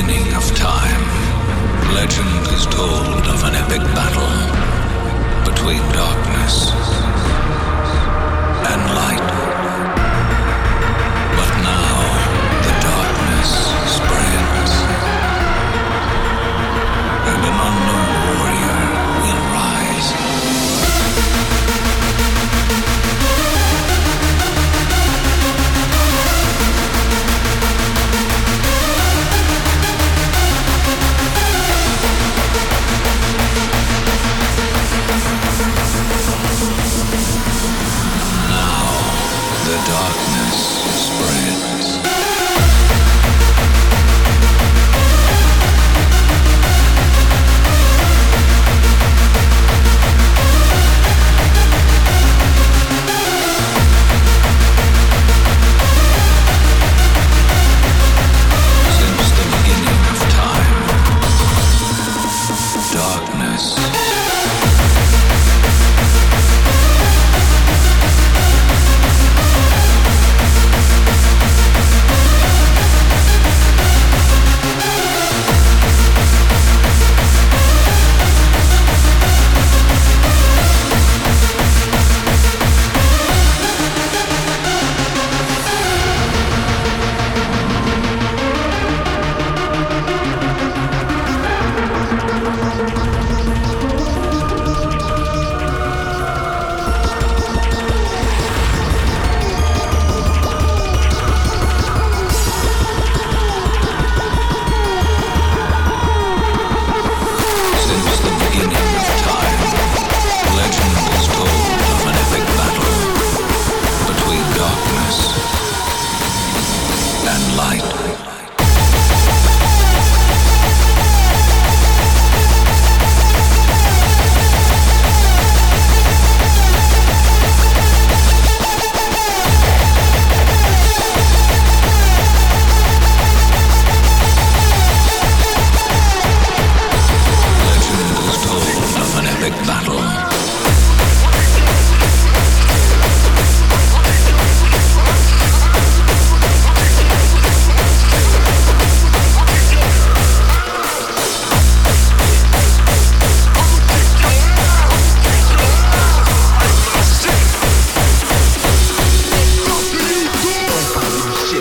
beginning of time, legend is told of an epic battle between darkness darkness.